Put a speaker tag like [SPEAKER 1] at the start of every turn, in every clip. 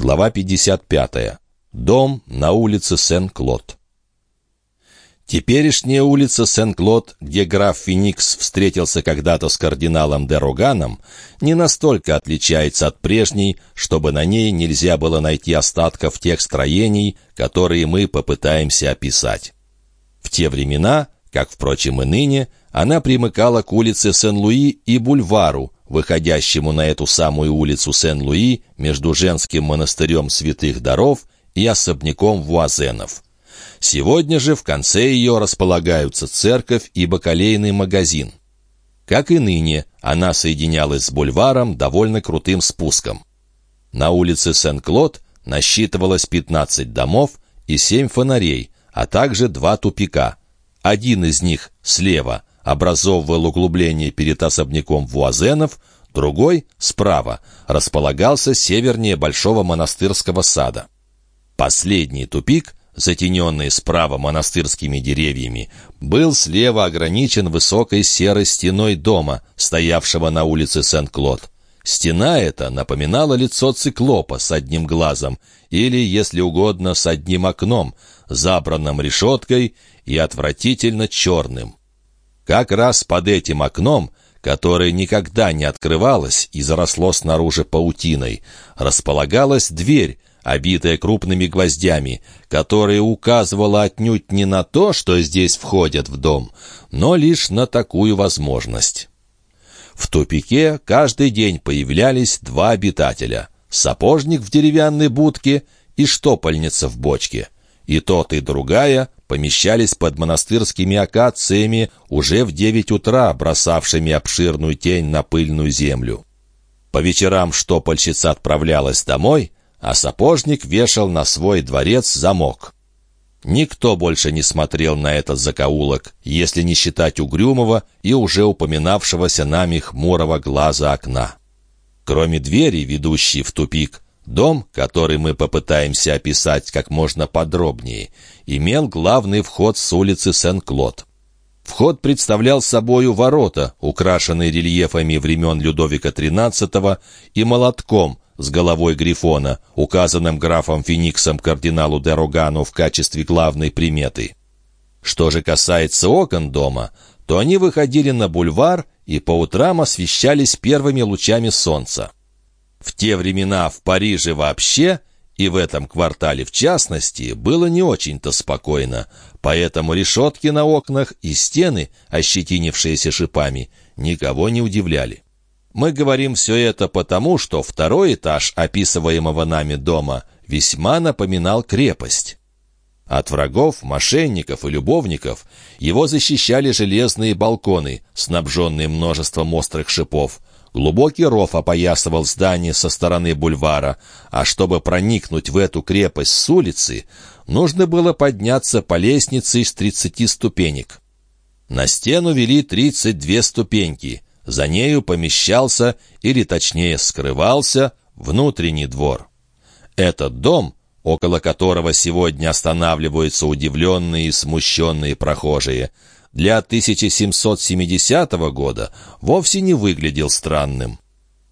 [SPEAKER 1] Глава 55. Дом на улице Сен-Клод. Теперешняя улица Сен-Клод, где граф Феникс встретился когда-то с кардиналом де Роганом, не настолько отличается от прежней, чтобы на ней нельзя было найти остатков тех строений, которые мы попытаемся описать. В те времена, как, впрочем, и ныне, она примыкала к улице Сен-Луи и бульвару, выходящему на эту самую улицу Сен-Луи между женским монастырем святых даров и особняком Вуазенов. Сегодня же в конце ее располагаются церковь и бакалейный магазин. Как и ныне, она соединялась с бульваром довольно крутым спуском. На улице Сен-Клод насчитывалось 15 домов и 7 фонарей, а также два тупика. Один из них слева образовывал углубление перед особняком Вуазенов, другой, справа, располагался севернее Большого монастырского сада. Последний тупик затененный справа монастырскими деревьями, был слева ограничен высокой серой стеной дома, стоявшего на улице Сент-Клод. Стена эта напоминала лицо циклопа с одним глазом или, если угодно, с одним окном, забранным решеткой и отвратительно черным. Как раз под этим окном, которое никогда не открывалось и заросло снаружи паутиной, располагалась дверь, обитая крупными гвоздями, которая указывала отнюдь не на то, что здесь входят в дом, но лишь на такую возможность. В тупике каждый день появлялись два обитателя — сапожник в деревянной будке и штопальница в бочке. И тот, и другая помещались под монастырскими акациями уже в девять утра, бросавшими обширную тень на пыльную землю. По вечерам штопальщица отправлялась домой — а сапожник вешал на свой дворец замок. Никто больше не смотрел на этот закоулок, если не считать угрюмого и уже упоминавшегося нами хмурого глаза окна. Кроме двери, ведущей в тупик, дом, который мы попытаемся описать как можно подробнее, имел главный вход с улицы Сен-Клод. Вход представлял собою ворота, украшенные рельефами времен Людовика XIII и молотком, с головой Грифона, указанным графом Фениксом кардиналу де Рогану в качестве главной приметы. Что же касается окон дома, то они выходили на бульвар и по утрам освещались первыми лучами солнца. В те времена в Париже вообще, и в этом квартале в частности, было не очень-то спокойно, поэтому решетки на окнах и стены, ощетинившиеся шипами, никого не удивляли. Мы говорим все это потому, что второй этаж описываемого нами дома весьма напоминал крепость. От врагов, мошенников и любовников его защищали железные балконы, снабженные множеством острых шипов. Глубокий ров опоясывал здание со стороны бульвара, а чтобы проникнуть в эту крепость с улицы, нужно было подняться по лестнице из тридцати ступенек. На стену вели тридцать две ступеньки — за нею помещался, или точнее скрывался, внутренний двор. Этот дом, около которого сегодня останавливаются удивленные и смущенные прохожие, для 1770 года вовсе не выглядел странным.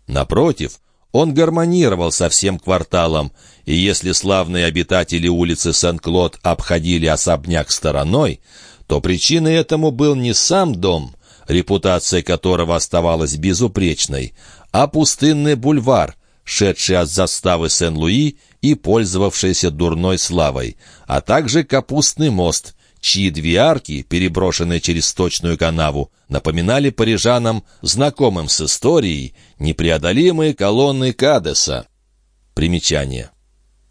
[SPEAKER 1] Напротив, он гармонировал со всем кварталом, и если славные обитатели улицы Сен-Клод обходили особняк стороной, то причиной этому был не сам дом, репутация которого оставалась безупречной, а пустынный бульвар, шедший от заставы Сен-Луи и пользовавшийся дурной славой, а также капустный мост, чьи две арки, переброшенные через сточную канаву, напоминали парижанам, знакомым с историей, непреодолимые колонны Кадеса. Примечание.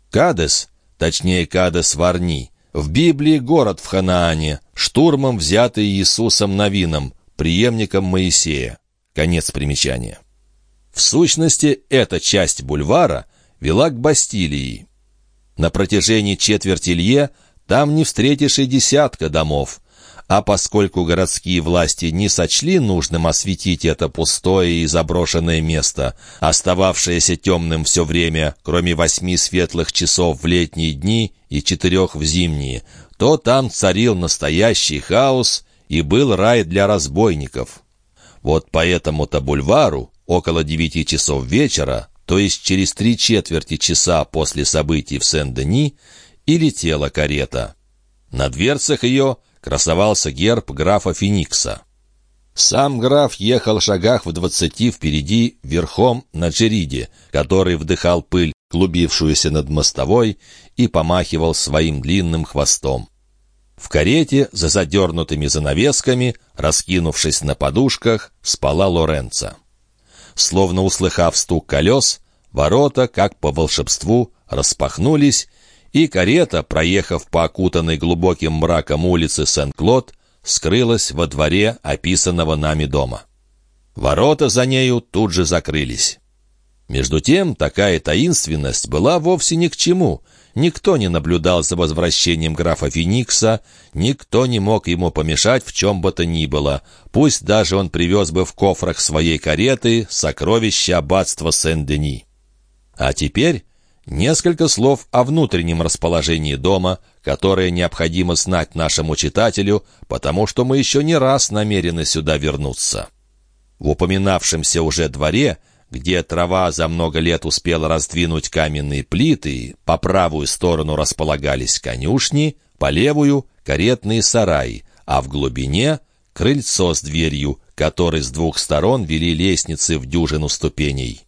[SPEAKER 1] Кадес, точнее Кадес Варни, в Библии город в Ханаане, штурмом взятый Иисусом Новином, преемником Моисея. Конец примечания. В сущности, эта часть бульвара вела к Бастилии. На протяжении четверти лье там не встретишь и десятка домов, а поскольку городские власти не сочли нужным осветить это пустое и заброшенное место, остававшееся темным все время, кроме восьми светлых часов в летние дни и четырех в зимние, то там царил настоящий хаос и был рай для разбойников. Вот по этому-то бульвару около девяти часов вечера то есть через три четверти часа после событий в Сен-Дени, и летела карета. На дверцах ее красовался герб графа Феникса. Сам граф ехал в шагах в двадцати впереди верхом на Джериде, который вдыхал пыль, клубившуюся над мостовой, и помахивал своим длинным хвостом. В карете за задернутыми занавесками, раскинувшись на подушках, спала Лоренца. Словно услыхав стук колес, ворота, как по волшебству, распахнулись, и карета, проехав по окутанной глубоким мраком улице Сен-Клод, скрылась во дворе описанного нами дома. Ворота за нею тут же закрылись. Между тем, такая таинственность была вовсе ни к чему. Никто не наблюдал за возвращением графа Феникса, никто не мог ему помешать в чем бы то ни было, пусть даже он привез бы в кофрах своей кареты сокровища аббатства Сен-Дени. А теперь Несколько слов о внутреннем расположении дома, которое необходимо знать нашему читателю, потому что мы еще не раз намерены сюда вернуться. В упоминавшемся уже дворе, где трава за много лет успела раздвинуть каменные плиты, по правую сторону располагались конюшни, по левую — каретные сараи, а в глубине — крыльцо с дверью, которой с двух сторон вели лестницы в дюжину ступеней.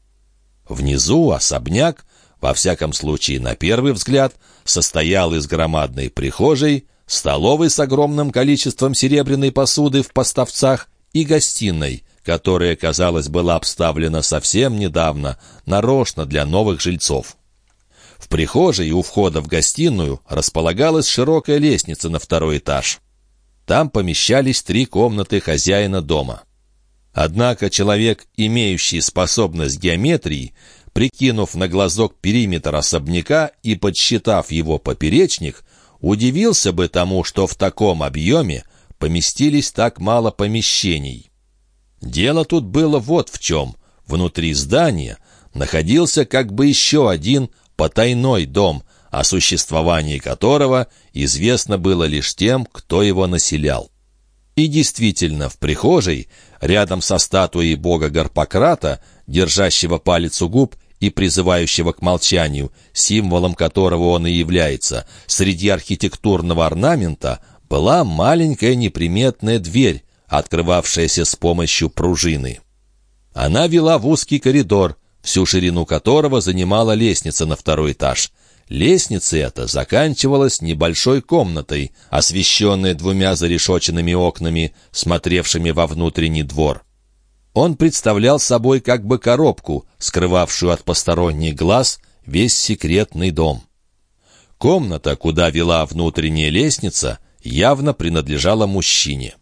[SPEAKER 1] Внизу особняк, во всяком случае на первый взгляд, состоял из громадной прихожей, столовой с огромным количеством серебряной посуды в поставцах и гостиной, которая, казалось, была обставлена совсем недавно, нарочно для новых жильцов. В прихожей у входа в гостиную располагалась широкая лестница на второй этаж. Там помещались три комнаты хозяина дома. Однако человек, имеющий способность геометрии, прикинув на глазок периметр особняка и подсчитав его поперечник, удивился бы тому, что в таком объеме поместились так мало помещений. Дело тут было вот в чем. Внутри здания находился как бы еще один потайной дом, о существовании которого известно было лишь тем, кто его населял. И действительно, в прихожей, рядом со статуей бога Гарпократа, держащего палец у губ и призывающего к молчанию, символом которого он и является, среди архитектурного орнамента была маленькая неприметная дверь, открывавшаяся с помощью пружины. Она вела в узкий коридор, всю ширину которого занимала лестница на второй этаж. Лестница эта заканчивалась небольшой комнатой, освещенной двумя зарешоченными окнами, смотревшими во внутренний двор. Он представлял собой как бы коробку, скрывавшую от посторонних глаз весь секретный дом. Комната, куда вела внутренняя лестница, явно принадлежала мужчине.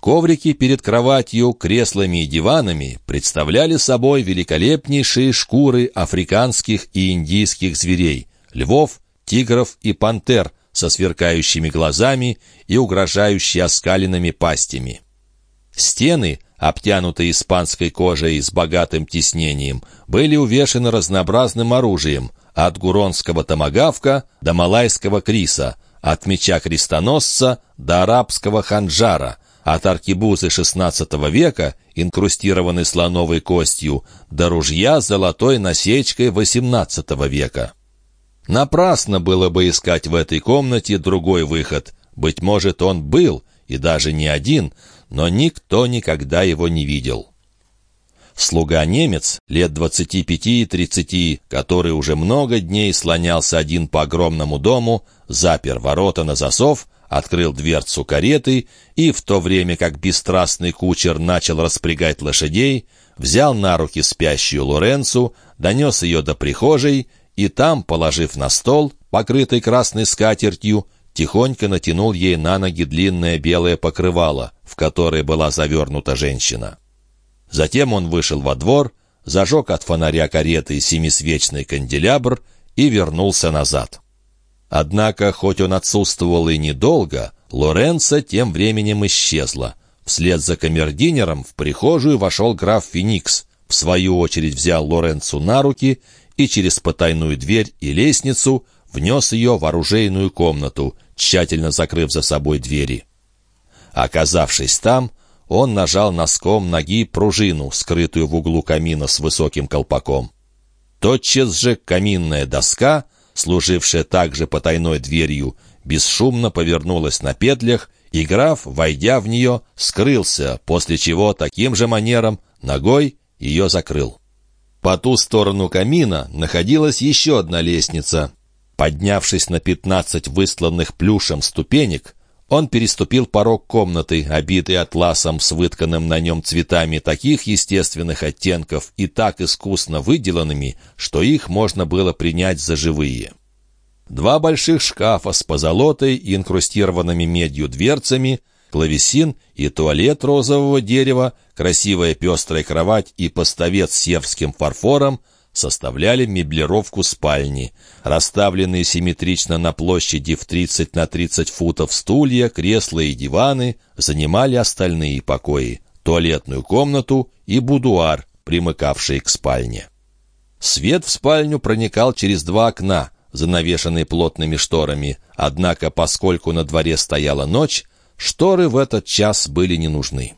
[SPEAKER 1] Коврики перед кроватью, креслами и диванами представляли собой великолепнейшие шкуры африканских и индийских зверей — львов, тигров и пантер со сверкающими глазами и угрожающими оскаленными пастями. Стены — обтянутые испанской кожей с богатым тиснением, были увешаны разнообразным оружием, от гуронского томагавка до малайского криса, от меча крестоносца до арабского ханджара, от аркебузы XVI века, инкрустированной слоновой костью, до ружья с золотой насечкой XVIII века. Напрасно было бы искать в этой комнате другой выход. Быть может, он был, и даже не один, но никто никогда его не видел. Слуга-немец, лет двадцати пяти и тридцати, который уже много дней слонялся один по огромному дому, запер ворота на засов, открыл дверцу кареты и, в то время как бесстрастный кучер начал распрягать лошадей, взял на руки спящую Лоренцу, донес ее до прихожей и там, положив на стол, покрытый красной скатертью, тихонько натянул ей на ноги длинное белое покрывало, в которое была завернута женщина. Затем он вышел во двор, зажег от фонаря кареты семисвечный канделябр и вернулся назад. Однако, хоть он отсутствовал и недолго, Лоренцо тем временем исчезла. Вслед за камердинером в прихожую вошел граф Феникс, в свою очередь взял Лоренцу на руки и через потайную дверь и лестницу внес ее в оружейную комнату, тщательно закрыв за собой двери. Оказавшись там, он нажал носком ноги пружину, скрытую в углу камина с высоким колпаком. Тотчас же каминная доска, служившая также потайной дверью, бесшумно повернулась на петлях, и граф, войдя в нее, скрылся, после чего таким же манером ногой ее закрыл. По ту сторону камина находилась еще одна лестница. Поднявшись на пятнадцать высланных плюшем ступенек, он переступил порог комнаты, обитой атласом с вытканным на нем цветами таких естественных оттенков и так искусно выделанными, что их можно было принять за живые. Два больших шкафа с позолотой и инкрустированными медью дверцами, клавесин и туалет розового дерева, красивая пестрая кровать и поставец с севским фарфором составляли меблировку спальни. Расставленные симметрично на площади в 30 на 30 футов стулья, кресла и диваны занимали остальные покои, туалетную комнату и будуар, примыкавший к спальне. Свет в спальню проникал через два окна, занавешенные плотными шторами, однако, поскольку на дворе стояла ночь, шторы в этот час были не нужны.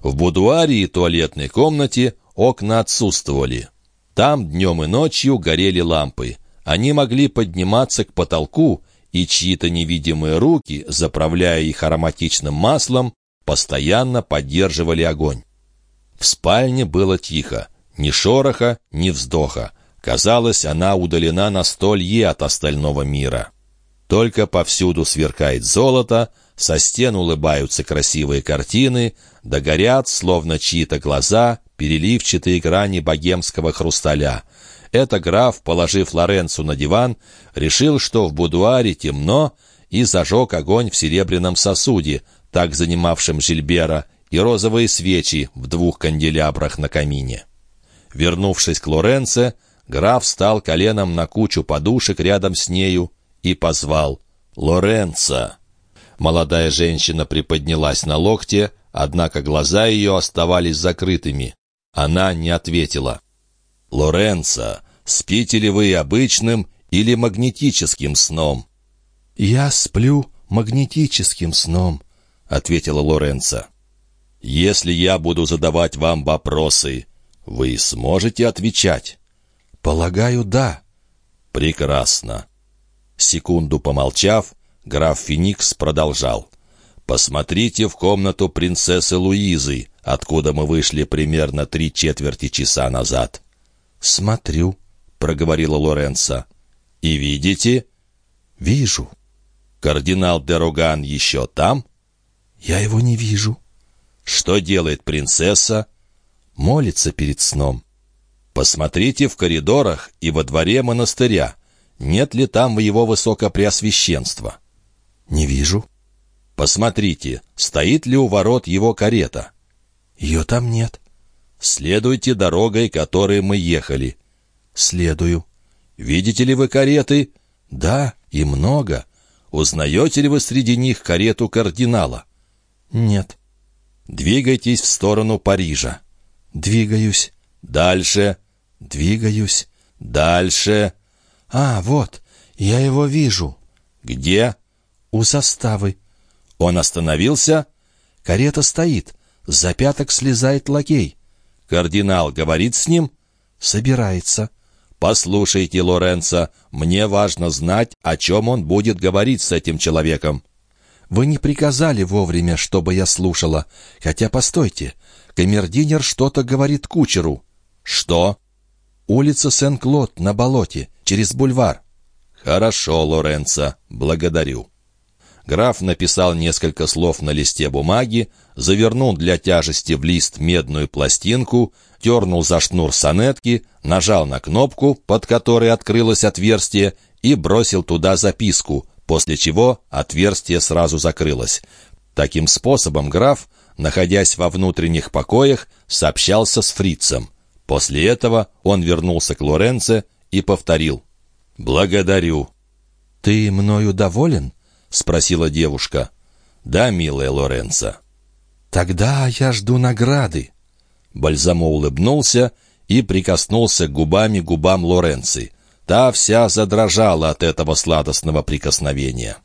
[SPEAKER 1] В будуаре и туалетной комнате окна отсутствовали. Там днем и ночью горели лампы. Они могли подниматься к потолку, и чьи-то невидимые руки, заправляя их ароматичным маслом, постоянно поддерживали огонь. В спальне было тихо, ни шороха, ни вздоха. Казалось, она удалена на от остального мира. Только повсюду сверкает золото, со стен улыбаются красивые картины, да горят, словно чьи-то глаза, переливчатые грани богемского хрусталя. Это граф, положив Лоренцу на диван, решил, что в будуаре темно, и зажег огонь в серебряном сосуде, так занимавшем Жильбера, и розовые свечи в двух канделябрах на камине. Вернувшись к Лоренце, граф встал коленом на кучу подушек рядом с нею и позвал «Лоренца». Молодая женщина приподнялась на локте, однако глаза ее оставались закрытыми. Она не ответила. «Лоренцо, спите ли вы обычным или магнетическим сном?»
[SPEAKER 2] «Я сплю магнетическим сном», — ответила Лоренцо.
[SPEAKER 1] «Если я буду задавать вам вопросы, вы сможете отвечать?»
[SPEAKER 2] «Полагаю, да».
[SPEAKER 1] «Прекрасно». Секунду помолчав, граф Феникс продолжал. «Посмотрите в комнату принцессы Луизы, откуда мы вышли примерно три четверти часа назад».
[SPEAKER 2] «Смотрю», — проговорила Лоренцо.
[SPEAKER 1] «И видите?»
[SPEAKER 2] «Вижу».
[SPEAKER 1] «Кардинал Деруган еще там?»
[SPEAKER 2] «Я его не вижу».
[SPEAKER 1] «Что делает принцесса?»
[SPEAKER 2] «Молится перед сном».
[SPEAKER 1] «Посмотрите в коридорах и во дворе монастыря. Нет ли там его высокопреосвященства?»
[SPEAKER 2] «Не вижу».
[SPEAKER 1] «Посмотрите, стоит ли у ворот его карета?»
[SPEAKER 2] «Ее там нет».
[SPEAKER 1] «Следуйте дорогой, которой мы ехали».
[SPEAKER 2] «Следую».
[SPEAKER 1] «Видите ли вы кареты?»
[SPEAKER 2] «Да, и много».
[SPEAKER 1] «Узнаете ли вы среди них карету кардинала?»
[SPEAKER 2] «Нет».
[SPEAKER 1] «Двигайтесь в сторону Парижа».
[SPEAKER 2] «Двигаюсь».
[SPEAKER 1] «Дальше».
[SPEAKER 2] «Двигаюсь».
[SPEAKER 1] «Дальше».
[SPEAKER 2] «А, вот, я его вижу».
[SPEAKER 1] «Где?»
[SPEAKER 2] «У заставы».
[SPEAKER 1] «Он остановился?»
[SPEAKER 2] «Карета стоит. С запяток слезает лакей».
[SPEAKER 1] «Кардинал говорит с ним?»
[SPEAKER 2] «Собирается».
[SPEAKER 1] «Послушайте, Лоренцо, мне важно знать, о чем он будет говорить с этим человеком».
[SPEAKER 2] «Вы не приказали вовремя, чтобы я слушала. Хотя, постойте, камердинер что-то говорит кучеру».
[SPEAKER 1] «Что?»
[SPEAKER 2] «Улица Сен-Клод на болоте, через бульвар».
[SPEAKER 1] «Хорошо, Лоренцо, благодарю». Граф написал несколько слов на листе бумаги, завернул для тяжести в лист медную пластинку, дернул за шнур сонетки, нажал на кнопку, под которой открылось отверстие, и бросил туда записку, после чего отверстие сразу закрылось. Таким способом граф, находясь во внутренних покоях, сообщался с фрицем. После этого он вернулся к Лоренце и повторил «Благодарю».
[SPEAKER 2] «Ты мною доволен?»
[SPEAKER 1] — спросила девушка. «Да, милая Лоренцо».
[SPEAKER 2] «Тогда я жду награды».
[SPEAKER 1] Бальзамо улыбнулся и прикоснулся губами к губам Лоренци. Та вся задрожала от этого сладостного прикосновения.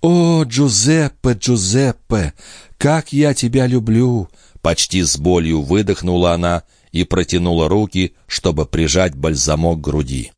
[SPEAKER 2] «О, Джузеппе, Джузеппе, как я тебя люблю!»
[SPEAKER 1] Почти с болью выдохнула она и протянула руки, чтобы прижать бальзамок к груди.